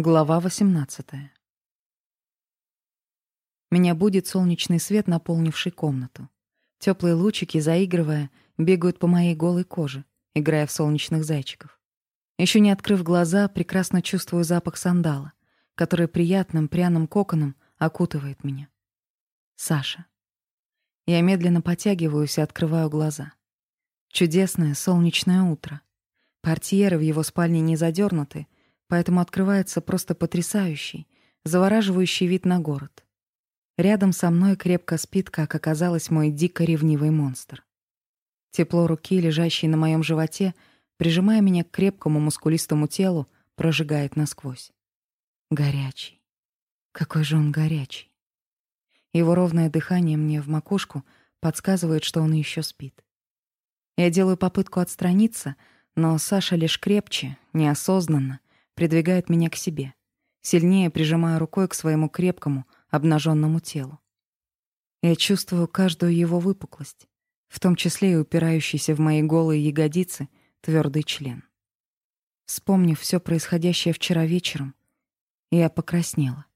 Глава 18. Меня будет солнечный свет, наполнивший комнату. Теплые лучики, заигрывая, бегают по моей голой коже, играя в солнечных зайчиков. Еще не открыв глаза, прекрасно чувствую запах сандала, который приятным пряным коконом окутывает меня. Саша. Я медленно потягиваюсь и открываю глаза. Чудесное солнечное утро. Портьеры в его спальне не задернуты, поэтому открывается просто потрясающий, завораживающий вид на город. Рядом со мной крепко спит, как оказалось, мой дико ревнивый монстр. Тепло руки, лежащей на моем животе, прижимая меня к крепкому мускулистому телу, прожигает насквозь. Горячий. Какой же он горячий. Его ровное дыхание мне в макушку подсказывает, что он еще спит. Я делаю попытку отстраниться, но Саша лишь крепче, неосознанно, придвигает меня к себе, сильнее прижимая рукой к своему крепкому, обнаженному телу. Я чувствую каждую его выпуклость, в том числе и упирающийся в мои голые ягодицы твердый член. Вспомнив все происходящее вчера вечером, я покраснела.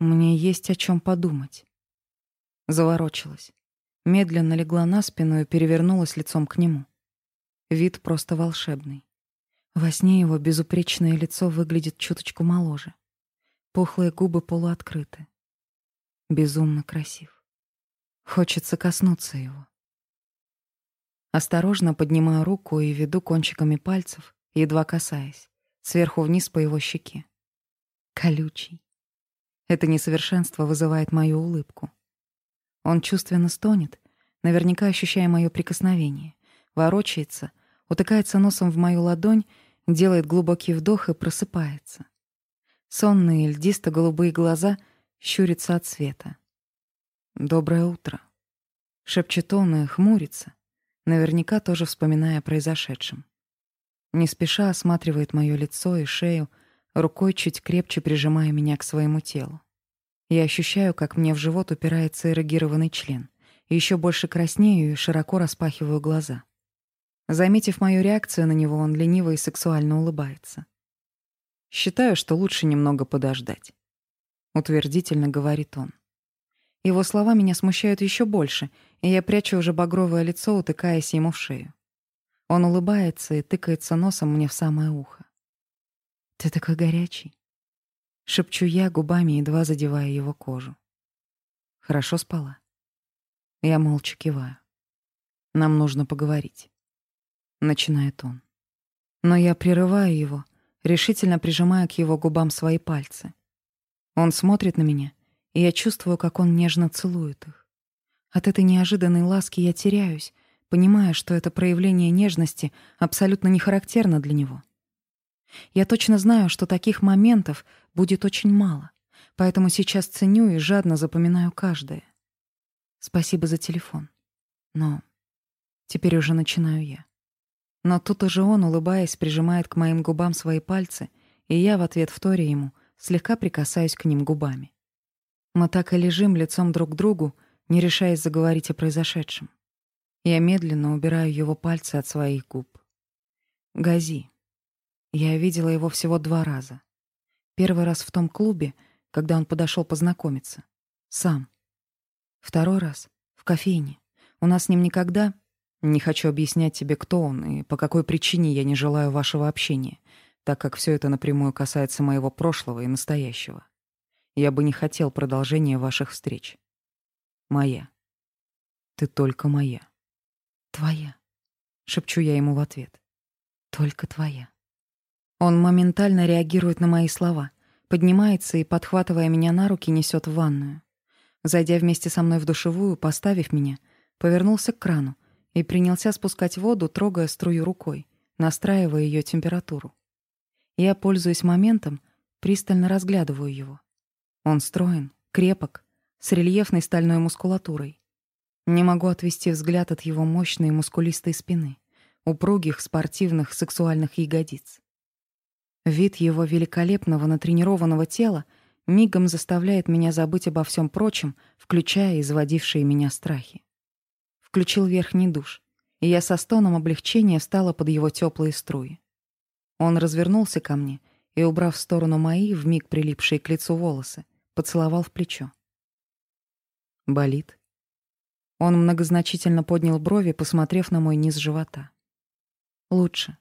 Мне есть о чем подумать. Заворочилась. Медленно легла на спину и перевернулась лицом к нему. Вид просто волшебный. Во сне его безупречное лицо выглядит чуточку моложе. Пухлые губы полуоткрыты. Безумно красив. Хочется коснуться его. Осторожно поднимаю руку и веду кончиками пальцев, едва касаясь, сверху вниз по его щеке. Колючий. Это несовершенство вызывает мою улыбку. Он чувственно стонет, наверняка ощущая мое прикосновение, ворочается, утыкается носом в мою ладонь делает глубокий вдох и просыпается. Сонные льдисто-голубые глаза щурятся от света. «Доброе утро», — шепчет он и хмурится, наверняка тоже вспоминая о произошедшем. Не спеша осматривает мое лицо и шею, рукой чуть крепче прижимая меня к своему телу. Я ощущаю, как мне в живот упирается эрогированный член, еще больше краснею и широко распахиваю глаза. Заметив мою реакцию на него, он лениво и сексуально улыбается. «Считаю, что лучше немного подождать», — утвердительно говорит он. Его слова меня смущают еще больше, и я прячу уже багровое лицо, утыкаясь ему в шею. Он улыбается и тыкается носом мне в самое ухо. «Ты такой горячий», — шепчу я, губами едва задевая его кожу. «Хорошо спала?» Я молча киваю. «Нам нужно поговорить» начинает он. Но я прерываю его, решительно прижимая к его губам свои пальцы. Он смотрит на меня, и я чувствую, как он нежно целует их. От этой неожиданной ласки я теряюсь, понимая, что это проявление нежности абсолютно не характерно для него. Я точно знаю, что таких моментов будет очень мало, поэтому сейчас ценю и жадно запоминаю каждое. Спасибо за телефон. Но теперь уже начинаю я. Но тут уже он, улыбаясь, прижимает к моим губам свои пальцы, и я в ответ вторя ему, слегка прикасаюсь к ним губами. Мы так и лежим лицом друг к другу, не решаясь заговорить о произошедшем. Я медленно убираю его пальцы от своих губ. Гази. Я видела его всего два раза. Первый раз в том клубе, когда он подошел познакомиться. Сам. Второй раз — в кофейне. У нас с ним никогда не хочу объяснять тебе, кто он и по какой причине я не желаю вашего общения, так как все это напрямую касается моего прошлого и настоящего. Я бы не хотел продолжения ваших встреч. Моя. Ты только моя. Твоя. Шепчу я ему в ответ. Только твоя. Он моментально реагирует на мои слова, поднимается и, подхватывая меня на руки, несет в ванную. Зайдя вместе со мной в душевую, поставив меня, повернулся к крану, и принялся спускать воду, трогая струю рукой, настраивая ее температуру. Я, пользуясь моментом, пристально разглядываю его. Он строен, крепок, с рельефной стальной мускулатурой. Не могу отвести взгляд от его мощной мускулистой спины, упругих, спортивных, сексуальных ягодиц. Вид его великолепного натренированного тела мигом заставляет меня забыть обо всем прочем, включая изводившие меня страхи включил верхний душ, и я со стоном облегчения встала под его теплые струи. Он развернулся ко мне и, убрав в сторону мои, вмиг прилипшие к лицу волосы, поцеловал в плечо. «Болит?» Он многозначительно поднял брови, посмотрев на мой низ живота. «Лучше.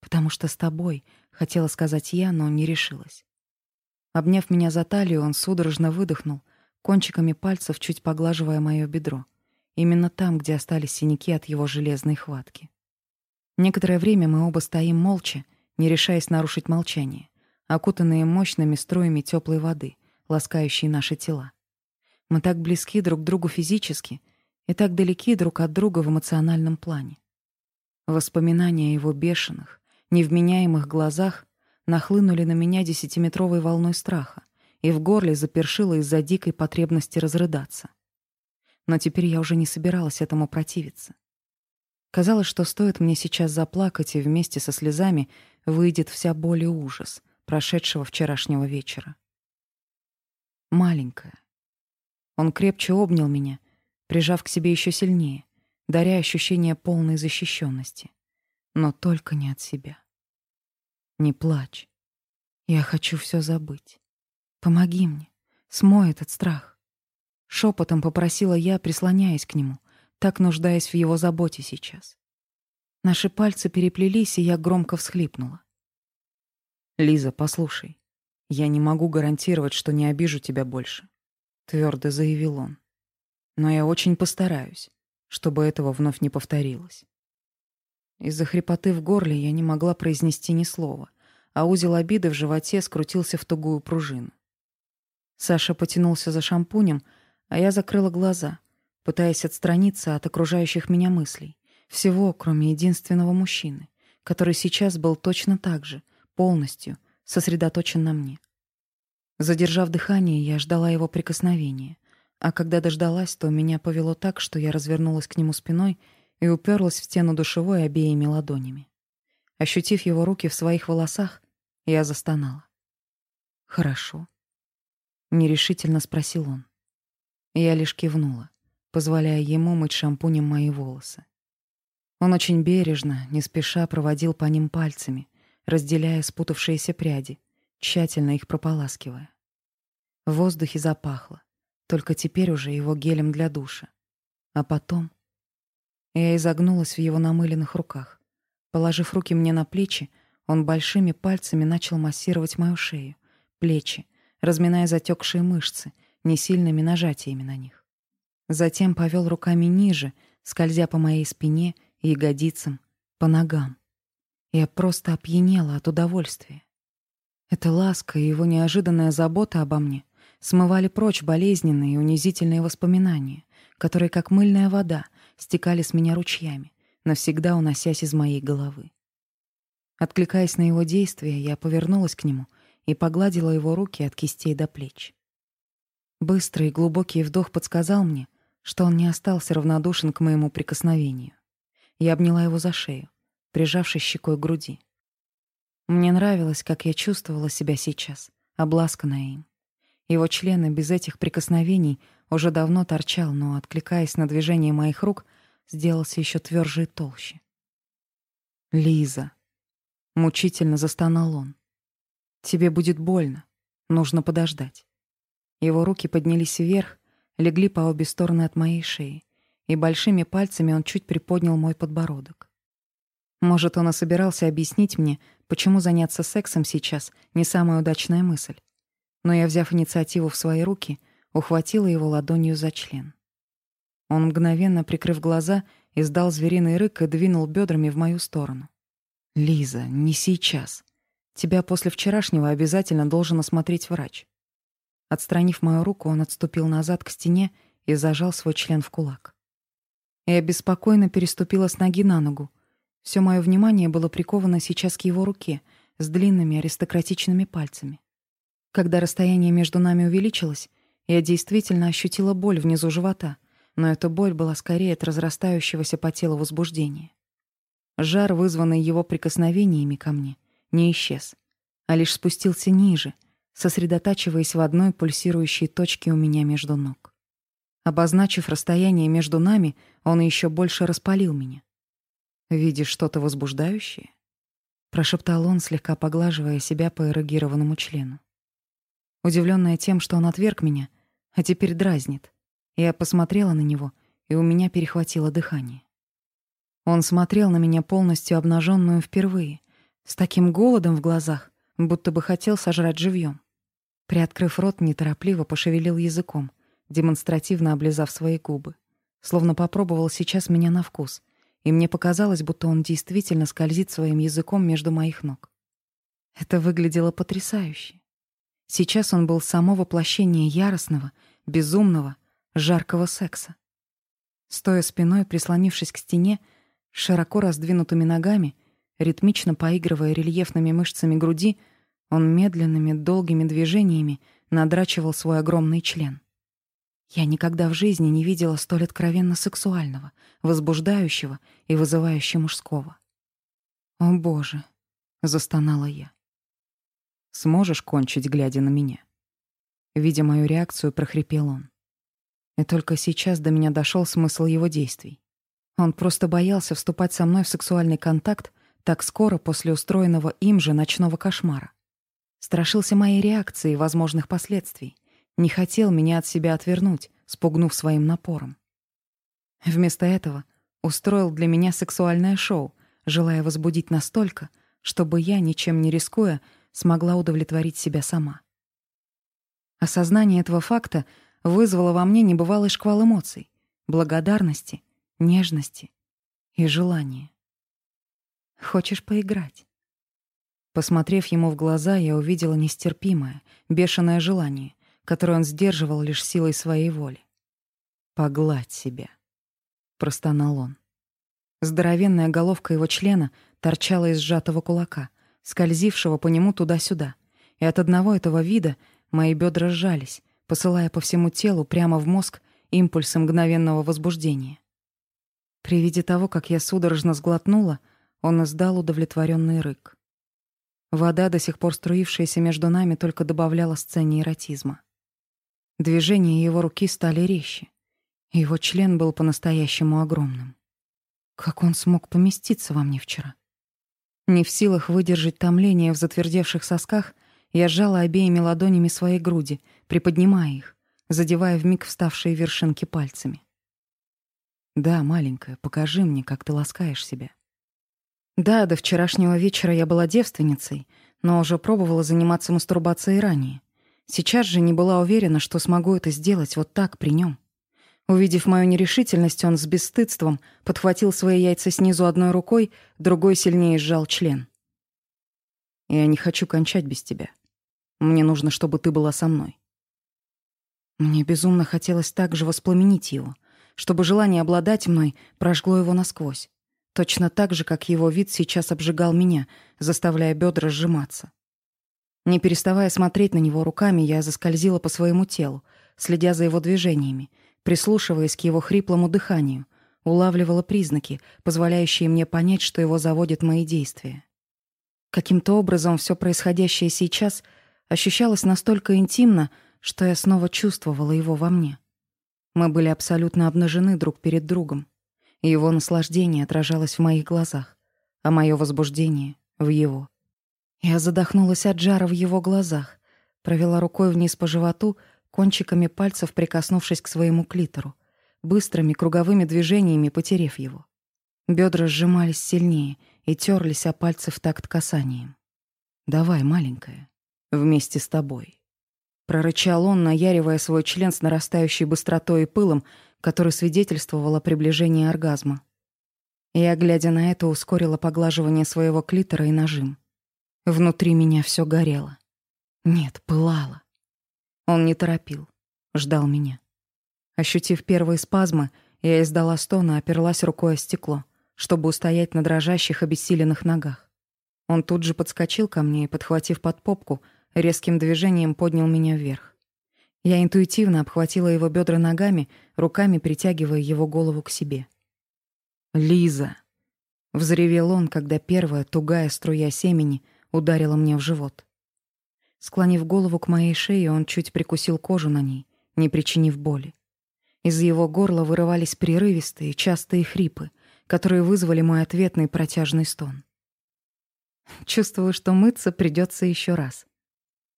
Потому что с тобой, хотела сказать я, но не решилась». Обняв меня за талию, он судорожно выдохнул, кончиками пальцев чуть поглаживая моё бедро. Именно там, где остались синяки от его железной хватки. Некоторое время мы оба стоим молча, не решаясь нарушить молчание, окутанные мощными струями теплой воды, ласкающей наши тела. Мы так близки друг к другу физически и так далеки друг от друга в эмоциональном плане. Воспоминания о его бешеных, невменяемых глазах нахлынули на меня десятиметровой волной страха, и в горле запершило из-за дикой потребности разрыдаться. Но теперь я уже не собиралась этому противиться. Казалось, что стоит мне сейчас заплакать, и вместе со слезами выйдет вся боль и ужас прошедшего вчерашнего вечера. Маленькая, он крепче обнял меня, прижав к себе еще сильнее, даря ощущение полной защищенности. Но только не от себя. Не плачь. Я хочу все забыть. Помоги мне. Смой этот страх. Шепотом попросила я, прислоняясь к нему, так нуждаясь в его заботе сейчас. Наши пальцы переплелись, и я громко всхлипнула. «Лиза, послушай, я не могу гарантировать, что не обижу тебя больше твердо заявил он. Но я очень постараюсь, чтобы этого вновь не повторилось. Из-за хрипоты в горле я не могла произнести ни слова, а узел обиды в животе скрутился в тугую пружину. Саша потянулся за шампунем, а я закрыла глаза, пытаясь отстраниться от окружающих меня мыслей, всего, кроме единственного мужчины, который сейчас был точно так же, полностью сосредоточен на мне. Задержав дыхание, я ждала его прикосновения. А когда дождалась, то меня повело так, что я развернулась к нему спиной и уперлась в стену душевой обеими ладонями. Ощутив его руки в своих волосах, я застонала. «Хорошо», — нерешительно спросил он. Я лишь кивнула, позволяя ему мыть шампунем мои волосы. Он очень бережно, не спеша проводил по ним пальцами, разделяя спутавшиеся пряди, тщательно их прополаскивая. В воздухе запахло, только теперь уже его гелем для душа. А потом я изогнулась в его намыленных руках. Положив руки мне на плечи, он большими пальцами начал массировать мою шею, плечи, разминая затекшие мышцы, несильными нажатиями на них. Затем повел руками ниже, скользя по моей спине, ягодицам, по ногам. Я просто опьянела от удовольствия. Эта ласка и его неожиданная забота обо мне смывали прочь болезненные и унизительные воспоминания, которые, как мыльная вода, стекали с меня ручьями, навсегда уносясь из моей головы. Откликаясь на его действия, я повернулась к нему и погладила его руки от кистей до плеч. Быстрый и глубокий вдох подсказал мне, что он не остался равнодушен к моему прикосновению. Я обняла его за шею, прижавшись щекой к груди. Мне нравилось, как я чувствовала себя сейчас, обласканная им. Его член без этих прикосновений уже давно торчал, но, откликаясь на движение моих рук, сделался еще тверже и толще. «Лиза!» — мучительно застонал он. «Тебе будет больно. Нужно подождать». Его руки поднялись вверх, легли по обе стороны от моей шеи, и большими пальцами он чуть приподнял мой подбородок. Может, он и собирался объяснить мне, почему заняться сексом сейчас не самая удачная мысль но я, взяв инициативу в свои руки, ухватила его ладонью за член. Он, мгновенно прикрыв глаза, издал звериный рык и двинул бедрами в мою сторону. «Лиза, не сейчас. Тебя после вчерашнего обязательно должен осмотреть врач». Отстранив мою руку, он отступил назад к стене и зажал свой член в кулак. Я беспокойно переступила с ноги на ногу. Все мое внимание было приковано сейчас к его руке с длинными аристократичными пальцами. Когда расстояние между нами увеличилось, я действительно ощутила боль внизу живота, но эта боль была скорее от разрастающегося по телу возбуждения. Жар, вызванный его прикосновениями ко мне, не исчез, а лишь спустился ниже, сосредотачиваясь в одной пульсирующей точке у меня между ног. Обозначив расстояние между нами, он еще больше распалил меня. «Видишь что-то возбуждающее?» прошептал он, слегка поглаживая себя по эрегированному члену. Удивленная тем, что он отверг меня, а теперь дразнит, я посмотрела на него, и у меня перехватило дыхание. Он смотрел на меня полностью обнаженную впервые, с таким голодом в глазах, будто бы хотел сожрать живьем. Приоткрыв рот, неторопливо пошевелил языком, демонстративно облизав свои губы. Словно попробовал сейчас меня на вкус, и мне показалось, будто он действительно скользит своим языком между моих ног. Это выглядело потрясающе. Сейчас он был само воплощение яростного, безумного, жаркого секса. Стоя спиной, прислонившись к стене, широко раздвинутыми ногами, ритмично поигрывая рельефными мышцами груди, он медленными, долгими движениями надрачивал свой огромный член. Я никогда в жизни не видела столь откровенно сексуального, возбуждающего и вызывающего мужского. «О, Боже!» — застонала я. «Сможешь кончить, глядя на меня?» Видя мою реакцию, прохрипел он. И только сейчас до меня дошел смысл его действий. Он просто боялся вступать со мной в сексуальный контакт так скоро после устроенного им же ночного кошмара. Страшился моей реакции и возможных последствий не хотел меня от себя отвернуть, спугнув своим напором. Вместо этого устроил для меня сексуальное шоу, желая возбудить настолько, чтобы я, ничем не рискуя, смогла удовлетворить себя сама. Осознание этого факта вызвало во мне небывалый шквал эмоций, благодарности, нежности и желания. «Хочешь поиграть?» Посмотрев ему в глаза, я увидела нестерпимое, бешеное желание, которую он сдерживал лишь силой своей воли. «Погладь себя», — простонал он. Здоровенная головка его члена торчала из сжатого кулака, скользившего по нему туда-сюда, и от одного этого вида мои бедра сжались, посылая по всему телу прямо в мозг импульсы мгновенного возбуждения. При виде того, как я судорожно сглотнула, он издал удовлетворенный рык. Вода, до сих пор струившаяся между нами, только добавляла сцене эротизма. Движения его руки стали резче. Его член был по-настоящему огромным. Как он смог поместиться во мне вчера? Не в силах выдержать томление в затвердевших сосках, я сжала обеими ладонями своей груди, приподнимая их, задевая вмиг вставшие вершинки пальцами. «Да, маленькая, покажи мне, как ты ласкаешь себя». Да, до вчерашнего вечера я была девственницей, но уже пробовала заниматься мастурбацией ранее. Сейчас же не была уверена, что смогу это сделать вот так при нем. Увидев мою нерешительность, он с бесстыдством подхватил свои яйца снизу одной рукой, другой сильнее сжал член. «Я не хочу кончать без тебя. Мне нужно, чтобы ты была со мной». Мне безумно хотелось также воспламенить его, чтобы желание обладать мной прожгло его насквозь, точно так же, как его вид сейчас обжигал меня, заставляя бедра сжиматься. Не переставая смотреть на него руками, я заскользила по своему телу, следя за его движениями, прислушиваясь к его хриплому дыханию, улавливала признаки, позволяющие мне понять, что его заводят мои действия. Каким-то образом все происходящее сейчас ощущалось настолько интимно, что я снова чувствовала его во мне. Мы были абсолютно обнажены друг перед другом. Его наслаждение отражалось в моих глазах, а мое возбуждение — в его. Я задохнулась от жара в его глазах, провела рукой вниз по животу, кончиками пальцев прикоснувшись к своему клитору, быстрыми круговыми движениями потерев его. Бедра сжимались сильнее и терлись о пальцы в такт касанием. «Давай, маленькая, вместе с тобой». Прорычал он, наяривая свой член с нарастающей быстротой и пылом, который свидетельствовал о приближении оргазма. Я, глядя на это, ускорила поглаживание своего клитора и нажим. Внутри меня все горело. Нет, пылало. Он не торопил, ждал меня. Ощутив первые спазмы, я издала стон и оперлась рукой о стекло, чтобы устоять на дрожащих обессиленных ногах. Он тут же подскочил ко мне и, подхватив под попку, резким движением поднял меня вверх. Я интуитивно обхватила его бедра ногами, руками притягивая его голову к себе. «Лиза!» — взревел он, когда первая тугая струя семени ударила мне в живот. Склонив голову к моей шее, он чуть прикусил кожу на ней, не причинив боли. Из его горла вырывались прерывистые, частые хрипы, которые вызвали мой ответный протяжный стон. Чувствую, что мыться придется еще раз.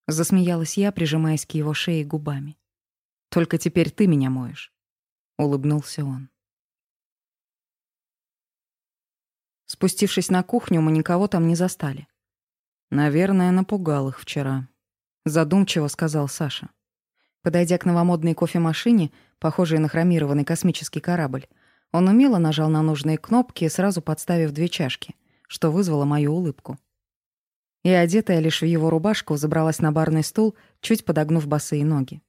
Засмеялась я, прижимаясь к его шее губами. Только теперь ты меня моешь. Улыбнулся он. Спустившись на кухню, мы никого там не застали. Наверное, напугал их вчера. Задумчиво сказал Саша. Подойдя к новомодной кофемашине, похожей на хромированный космический корабль, он умело нажал на нужные кнопки, сразу подставив две чашки, что вызвало мою улыбку. И одетая лишь в его рубашку, забралась на барный стул, чуть подогнув босые ноги.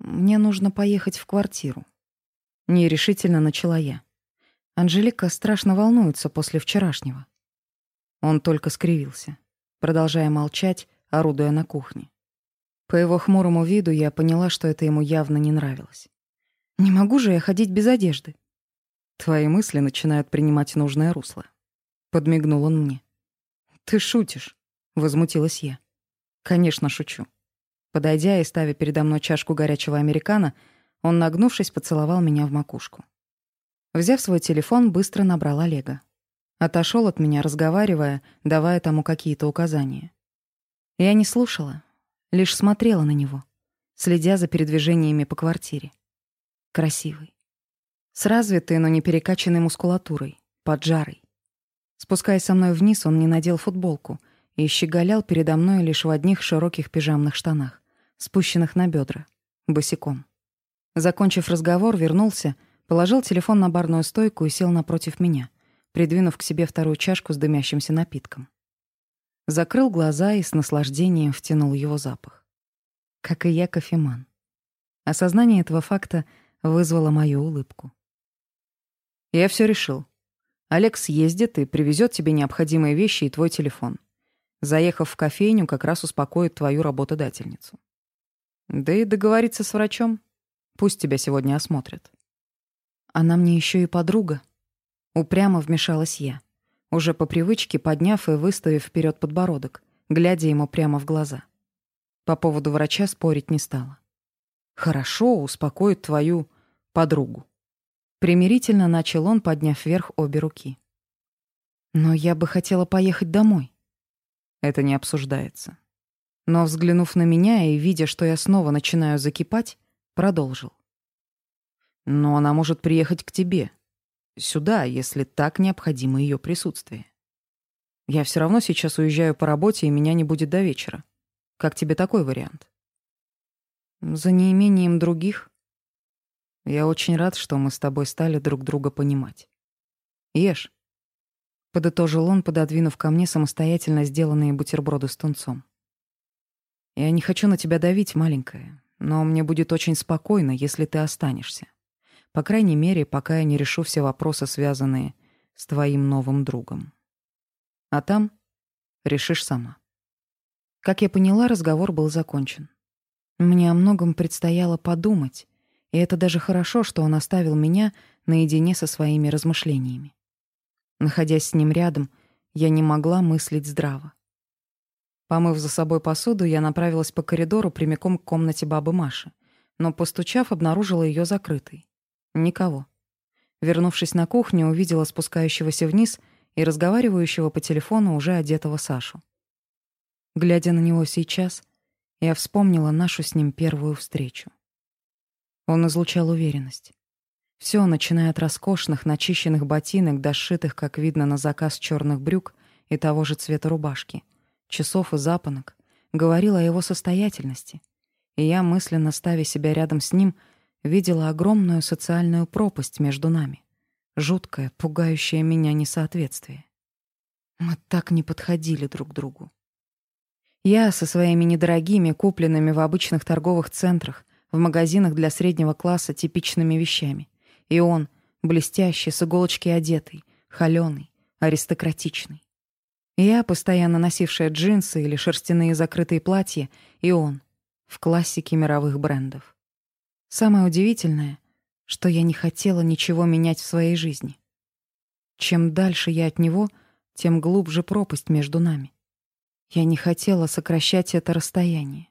«Мне нужно поехать в квартиру». Нерешительно начала я. Анжелика страшно волнуется после вчерашнего. Он только скривился, продолжая молчать, орудуя на кухне. По его хмурому виду я поняла, что это ему явно не нравилось. «Не могу же я ходить без одежды». «Твои мысли начинают принимать нужное русло», — подмигнул он мне. «Ты шутишь», — возмутилась я. «Конечно, шучу». Подойдя и ставя передо мной чашку горячего американо, он, нагнувшись, поцеловал меня в макушку. Взяв свой телефон, быстро набрал Олега. Отошел от меня, разговаривая, давая тому какие-то указания. Я не слушала, Лишь смотрела на него, следя за передвижениями по квартире. Красивый. С развитой, но не перекачанной мускулатурой, поджарой. Спускаясь со мной вниз, он не надел футболку и щеголял передо мной лишь в одних широких пижамных штанах, спущенных на бедра, босиком. Закончив разговор, вернулся, положил телефон на барную стойку и сел напротив меня, придвинув к себе вторую чашку с дымящимся напитком закрыл глаза и с наслаждением втянул его запах. Как и я, кофеман. Осознание этого факта вызвало мою улыбку. Я все решил. Олег съездит и привезет тебе необходимые вещи и твой телефон. Заехав в кофейню, как раз успокоит твою работодательницу. Да и договориться с врачом. Пусть тебя сегодня осмотрят. Она мне еще и подруга. Упрямо вмешалась я уже по привычке подняв и выставив вперед подбородок, глядя ему прямо в глаза. По поводу врача спорить не стала. «Хорошо, успокоит твою подругу». Примирительно начал он, подняв вверх обе руки. «Но я бы хотела поехать домой». Это не обсуждается. Но, взглянув на меня и видя, что я снова начинаю закипать, продолжил. «Но она может приехать к тебе сюда, если так необходимо ее присутствие. Я все равно сейчас уезжаю по работе, и меня не будет до вечера. Как тебе такой вариант? За неимением других? Я очень рад, что мы с тобой стали друг друга понимать. Ешь. Подытожил он, пододвинув ко мне самостоятельно сделанные бутерброды с тунцом. Я не хочу на тебя давить, маленькая, но мне будет очень спокойно, если ты останешься. По крайней мере, пока я не решу все вопросы, связанные с твоим новым другом. А там решишь сама. Как я поняла, разговор был закончен. Мне о многом предстояло подумать, и это даже хорошо, что он оставил меня наедине со своими размышлениями. Находясь с ним рядом, я не могла мыслить здраво. Помыв за собой посуду, я направилась по коридору прямиком к комнате бабы Маши, но, постучав, обнаружила ее закрытой. Никого. Вернувшись на кухню, увидела спускающегося вниз и разговаривающего по телефону уже одетого Сашу. Глядя на него сейчас, я вспомнила нашу с ним первую встречу. Он излучал уверенность. Все, начиная от роскошных, начищенных ботинок до сшитых, как видно на заказ, черных брюк и того же цвета рубашки, часов и запонок, говорил о его состоятельности. И я, мысленно ставя себя рядом с ним, — видела огромную социальную пропасть между нами. Жуткое, пугающее меня несоответствие. Мы так не подходили друг к другу. Я со своими недорогими, купленными в обычных торговых центрах, в магазинах для среднего класса типичными вещами. И он, блестящий, с иголочки одетый, холёный, аристократичный. Я, постоянно носившая джинсы или шерстяные закрытые платья, и он, в классике мировых брендов. Самое удивительное, что я не хотела ничего менять в своей жизни. Чем дальше я от него, тем глубже пропасть между нами. Я не хотела сокращать это расстояние.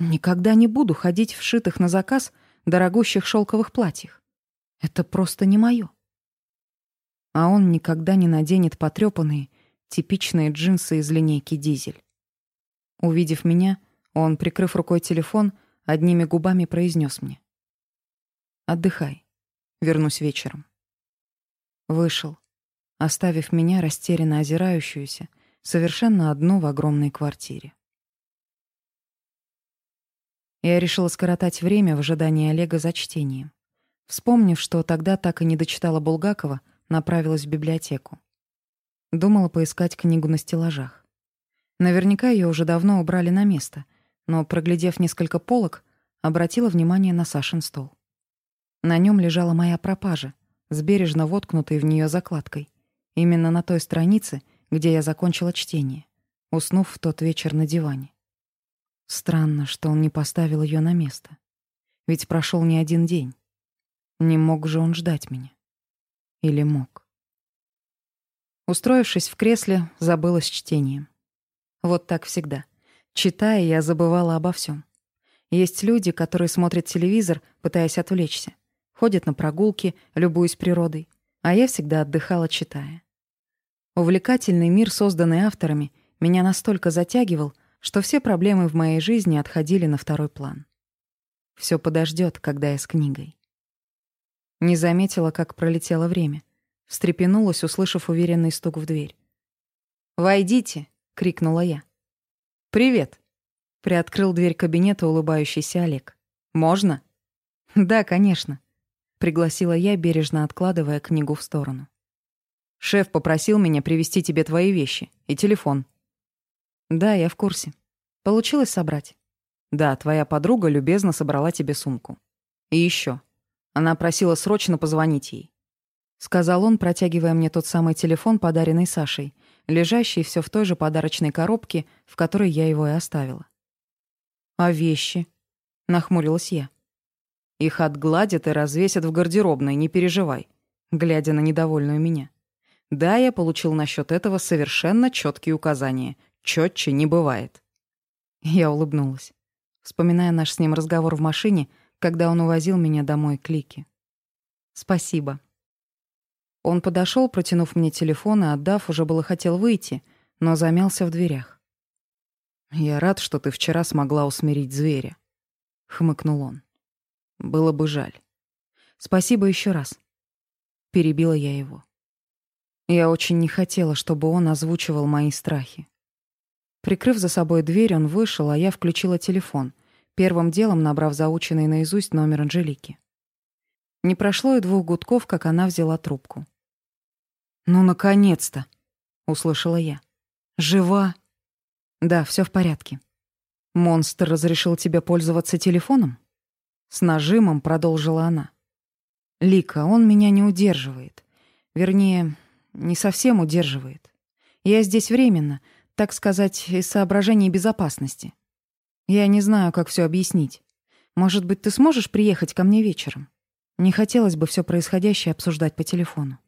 Никогда не буду ходить в шитых на заказ дорогущих шелковых платьях. Это просто не мое. А он никогда не наденет потрепанные, Типичные джинсы из линейки «Дизель». Увидев меня, он, прикрыв рукой телефон, одними губами произнес мне. «Отдыхай. Вернусь вечером». Вышел, оставив меня растерянно озирающуюся, совершенно одну в огромной квартире. Я решила скоротать время в ожидании Олега за чтением. Вспомнив, что тогда так и не дочитала Булгакова, направилась в библиотеку. Думала поискать книгу на стеллажах. Наверняка ее уже давно убрали на место, но, проглядев несколько полок, обратила внимание на Сашин стол. На нем лежала моя пропажа, с бережно воткнутой в нее закладкой, именно на той странице, где я закончила чтение, уснув в тот вечер на диване. Странно, что он не поставил ее на место. Ведь прошел не один день. Не мог же он ждать меня. Или мог? Устроившись в кресле, забыла с чтением. Вот так всегда. Читая, я забывала обо всем. Есть люди, которые смотрят телевизор, пытаясь отвлечься. Ходят на прогулки, любуясь природой. А я всегда отдыхала, читая. Увлекательный мир, созданный авторами, меня настолько затягивал, что все проблемы в моей жизни отходили на второй план. Все подождет, когда я с книгой. Не заметила, как пролетело время. Встрепенулась, услышав уверенный стук в дверь. «Войдите!» — крикнула я. «Привет!» — приоткрыл дверь кабинета улыбающийся Олег. «Можно?» «Да, конечно», — пригласила я, бережно откладывая книгу в сторону. «Шеф попросил меня привезти тебе твои вещи и телефон», да, я в курсе. Получилось собрать? Да, твоя подруга любезно собрала тебе сумку. И еще. Она просила срочно позвонить ей. Сказал он, протягивая мне тот самый телефон, подаренный Сашей, лежащий все в той же подарочной коробке, в которой я его и оставила. «А вещи?» — нахмурилась я. «Их отгладят и развесят в гардеробной, не переживай», глядя на недовольную меня. Да, я получил насчет этого совершенно четкие указания — Четче не бывает. Я улыбнулась, вспоминая наш с ним разговор в машине, когда он увозил меня домой к Лике. «Спасибо». Он подошел, протянув мне телефон и, отдав, уже было хотел выйти, но замялся в дверях. «Я рад, что ты вчера смогла усмирить зверя», — хмыкнул он. «Было бы жаль. Спасибо еще раз». Перебила я его. Я очень не хотела, чтобы он озвучивал мои страхи. Прикрыв за собой дверь, он вышел, а я включила телефон, первым делом набрав заученный наизусть номер Анжелики. Не прошло и двух гудков, как она взяла трубку. «Ну, наконец-то!» — услышала я. «Жива?» «Да, все в порядке». «Монстр разрешил тебе пользоваться телефоном?» С нажимом продолжила она. «Лика, он меня не удерживает. Вернее, не совсем удерживает. Я здесь временно, так сказать, из соображений безопасности. Я не знаю, как все объяснить. Может быть, ты сможешь приехать ко мне вечером? Не хотелось бы все происходящее обсуждать по телефону.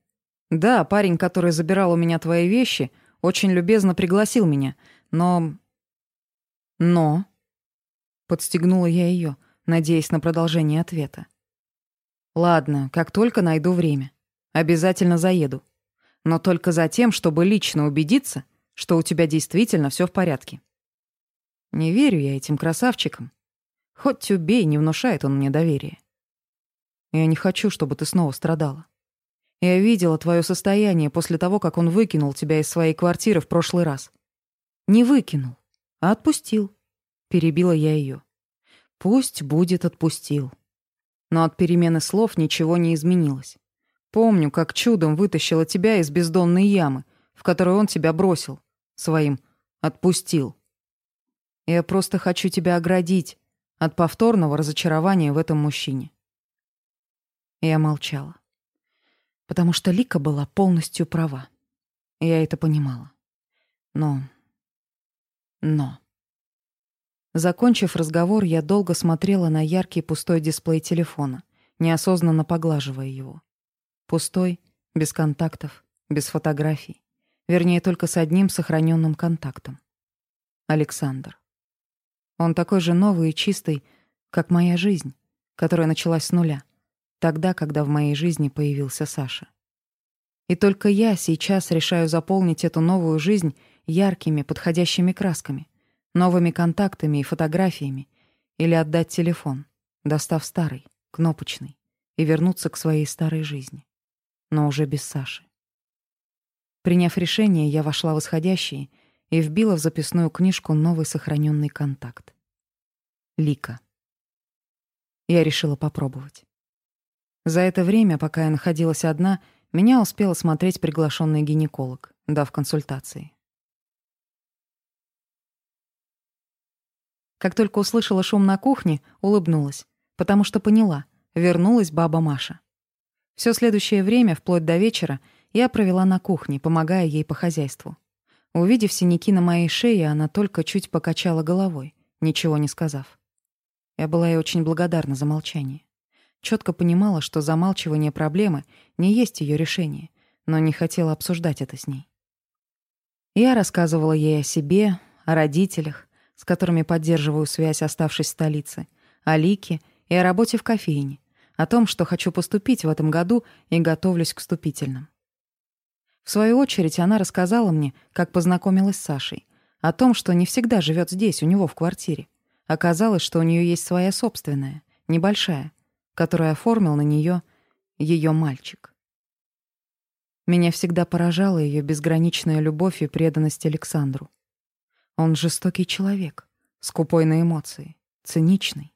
Да, парень, который забирал у меня твои вещи, очень любезно пригласил меня, но... Но... Подстегнула я ее, надеясь на продолжение ответа. Ладно, как только найду время. Обязательно заеду. Но только за тем, чтобы лично убедиться, что у тебя действительно все в порядке. Не верю я этим красавчикам. Хоть убей, не внушает он мне доверия. Я не хочу, чтобы ты снова страдала. Я видела твое состояние после того, как он выкинул тебя из своей квартиры в прошлый раз. Не выкинул, а отпустил. Перебила я ее. Пусть будет отпустил. Но от перемены слов ничего не изменилось. Помню, как чудом вытащила тебя из бездонной ямы, в которую он тебя бросил, своим «отпустил». Я просто хочу тебя оградить от повторного разочарования в этом мужчине. Я молчала, потому что Лика была полностью права. Я это понимала. Но... Но... Закончив разговор, я долго смотрела на яркий пустой дисплей телефона, неосознанно поглаживая его. Пустой, без контактов, без фотографий. Вернее, только с одним сохраненным контактом. Александр. Он такой же новый и чистый, как моя жизнь, которая началась с нуля, тогда, когда в моей жизни появился Саша. И только я сейчас решаю заполнить эту новую жизнь яркими, подходящими красками, новыми контактами и фотографиями, или отдать телефон, достав старый, кнопочный, и вернуться к своей старой жизни, но уже без Саши. Приняв решение, я вошла в исходящие и вбила в записную книжку новый сохраненный контакт. Лика. Я решила попробовать. За это время, пока я находилась одна, меня успела смотреть приглашенный гинеколог, дав консультации. Как только услышала шум на кухне, улыбнулась, потому что поняла — вернулась баба Маша. Все следующее время, вплоть до вечера, я провела на кухне, помогая ей по хозяйству. Увидев синяки на моей шее, она только чуть покачала головой, ничего не сказав. Я была ей очень благодарна за молчание. Четко понимала, что замалчивание проблемы не есть ее решение, но не хотела обсуждать это с ней. Я рассказывала ей о себе, о родителях, с которыми поддерживаю связь, оставшись в столице, о Лике и о работе в кофейне, о том, что хочу поступить в этом году и готовлюсь к вступительным. В свою очередь она рассказала мне, как познакомилась с Сашей, о том, что не всегда живет здесь, у него в квартире. Оказалось, что у нее есть своя собственная, небольшая, которую оформил на нее ее мальчик. Меня всегда поражала ее безграничная любовь и преданность Александру. Он жестокий человек, скупой на эмоции, циничный.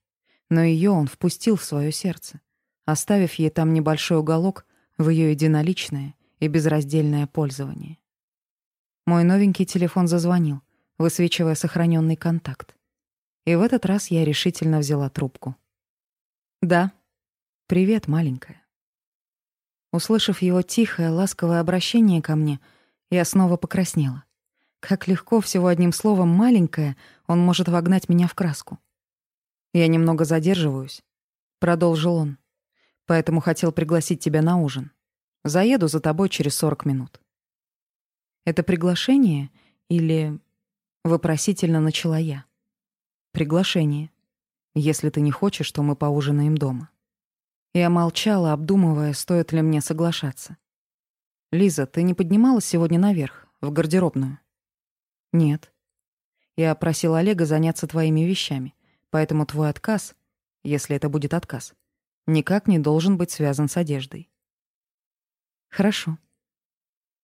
Но ее он впустил в свое сердце, оставив ей там небольшой уголок в ее единоличное и безраздельное пользование. Мой новенький телефон зазвонил, высвечивая сохраненный контакт. И в этот раз я решительно взяла трубку. «Да. Привет, маленькая». Услышав его тихое, ласковое обращение ко мне, я снова покраснела. Как легко всего одним словом «маленькая» он может вогнать меня в краску. «Я немного задерживаюсь», — продолжил он. «Поэтому хотел пригласить тебя на ужин. Заеду за тобой через сорок минут». «Это приглашение или...» — вопросительно начала я. «Приглашение. Если ты не хочешь, то мы поужинаем дома». Я молчала, обдумывая, стоит ли мне соглашаться. «Лиза, ты не поднималась сегодня наверх, в гардеробную?» Нет. Я просил Олега заняться твоими вещами, поэтому твой отказ, если это будет отказ, никак не должен быть связан с одеждой. Хорошо.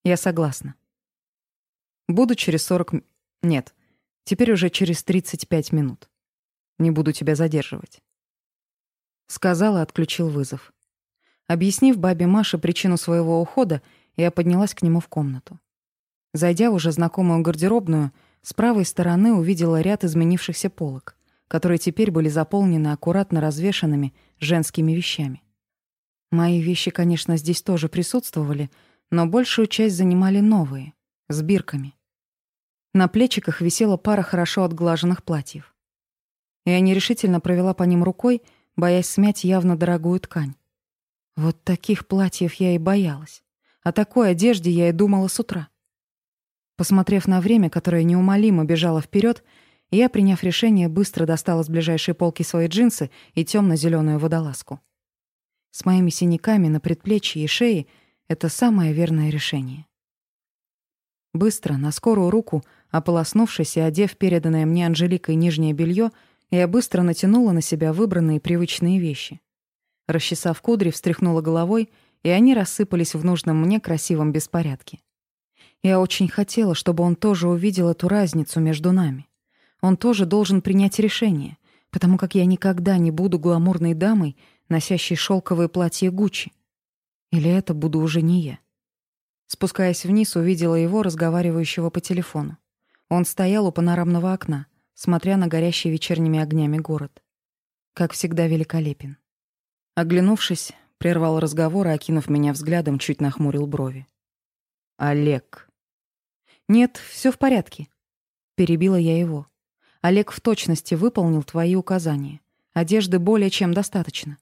Я согласна. Буду через 40... Нет, теперь уже через 35 минут. Не буду тебя задерживать. Сказал и отключил вызов. Объяснив бабе Маше причину своего ухода, я поднялась к нему в комнату. Зайдя в уже знакомую гардеробную, с правой стороны увидела ряд изменившихся полок, которые теперь были заполнены аккуратно развешанными женскими вещами. Мои вещи, конечно, здесь тоже присутствовали, но большую часть занимали новые, с бирками. На плечиках висела пара хорошо отглаженных платьев. Я нерешительно провела по ним рукой, боясь смять явно дорогую ткань. Вот таких платьев я и боялась. О такой одежде я и думала с утра. Посмотрев на время, которое неумолимо бежало вперед, я, приняв решение, быстро достала с ближайшей полки свои джинсы и темно зеленую водолазку. С моими синяками на предплечье и шее это самое верное решение. Быстро, на скорую руку, ополоснувшись и одев переданное мне Анжеликой нижнее белье, я быстро натянула на себя выбранные привычные вещи. Расчесав кудри, встряхнула головой, и они рассыпались в нужном мне красивом беспорядке. Я очень хотела, чтобы он тоже увидел эту разницу между нами. Он тоже должен принять решение, потому как я никогда не буду гламурной дамой, носящей шелковое платье Гуччи. Или это буду уже не я. Спускаясь вниз, увидела его, разговаривающего по телефону. Он стоял у панорамного окна, смотря на горящий вечерними огнями город. Как всегда великолепен. Оглянувшись, прервал разговор и, окинув меня взглядом, чуть нахмурил брови. «Олег», «Нет, все в порядке», — перебила я его. «Олег в точности выполнил твои указания. Одежды более чем достаточно.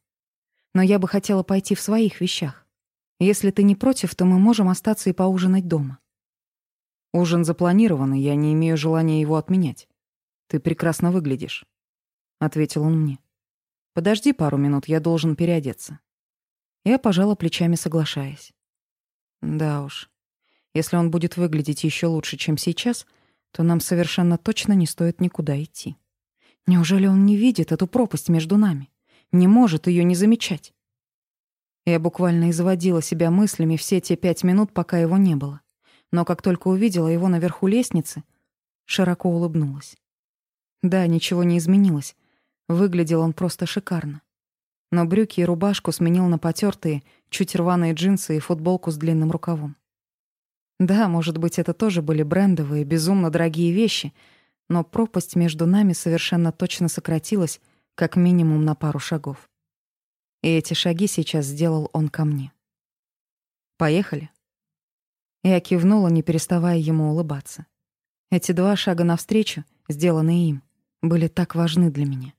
Но я бы хотела пойти в своих вещах. Если ты не против, то мы можем остаться и поужинать дома». «Ужин запланирован, и я не имею желания его отменять. Ты прекрасно выглядишь», — ответил он мне. «Подожди пару минут, я должен переодеться». Я пожала плечами, соглашаясь. Да уж. Если он будет выглядеть еще лучше, чем сейчас, то нам совершенно точно не стоит никуда идти. Неужели он не видит эту пропасть между нами? Не может ее не замечать? Я буквально изводила себя мыслями все те пять минут, пока его не было. Но как только увидела его наверху лестницы, широко улыбнулась. Да, ничего не изменилось. Выглядел он просто шикарно. Но брюки и рубашку сменил на потертые, чуть рваные джинсы и футболку с длинным рукавом. Да, может быть, это тоже были брендовые, безумно дорогие вещи, но пропасть между нами совершенно точно сократилась как минимум на пару шагов. И эти шаги сейчас сделал он ко мне. «Поехали». Я кивнула, не переставая ему улыбаться. Эти два шага навстречу, сделанные им, были так важны для меня.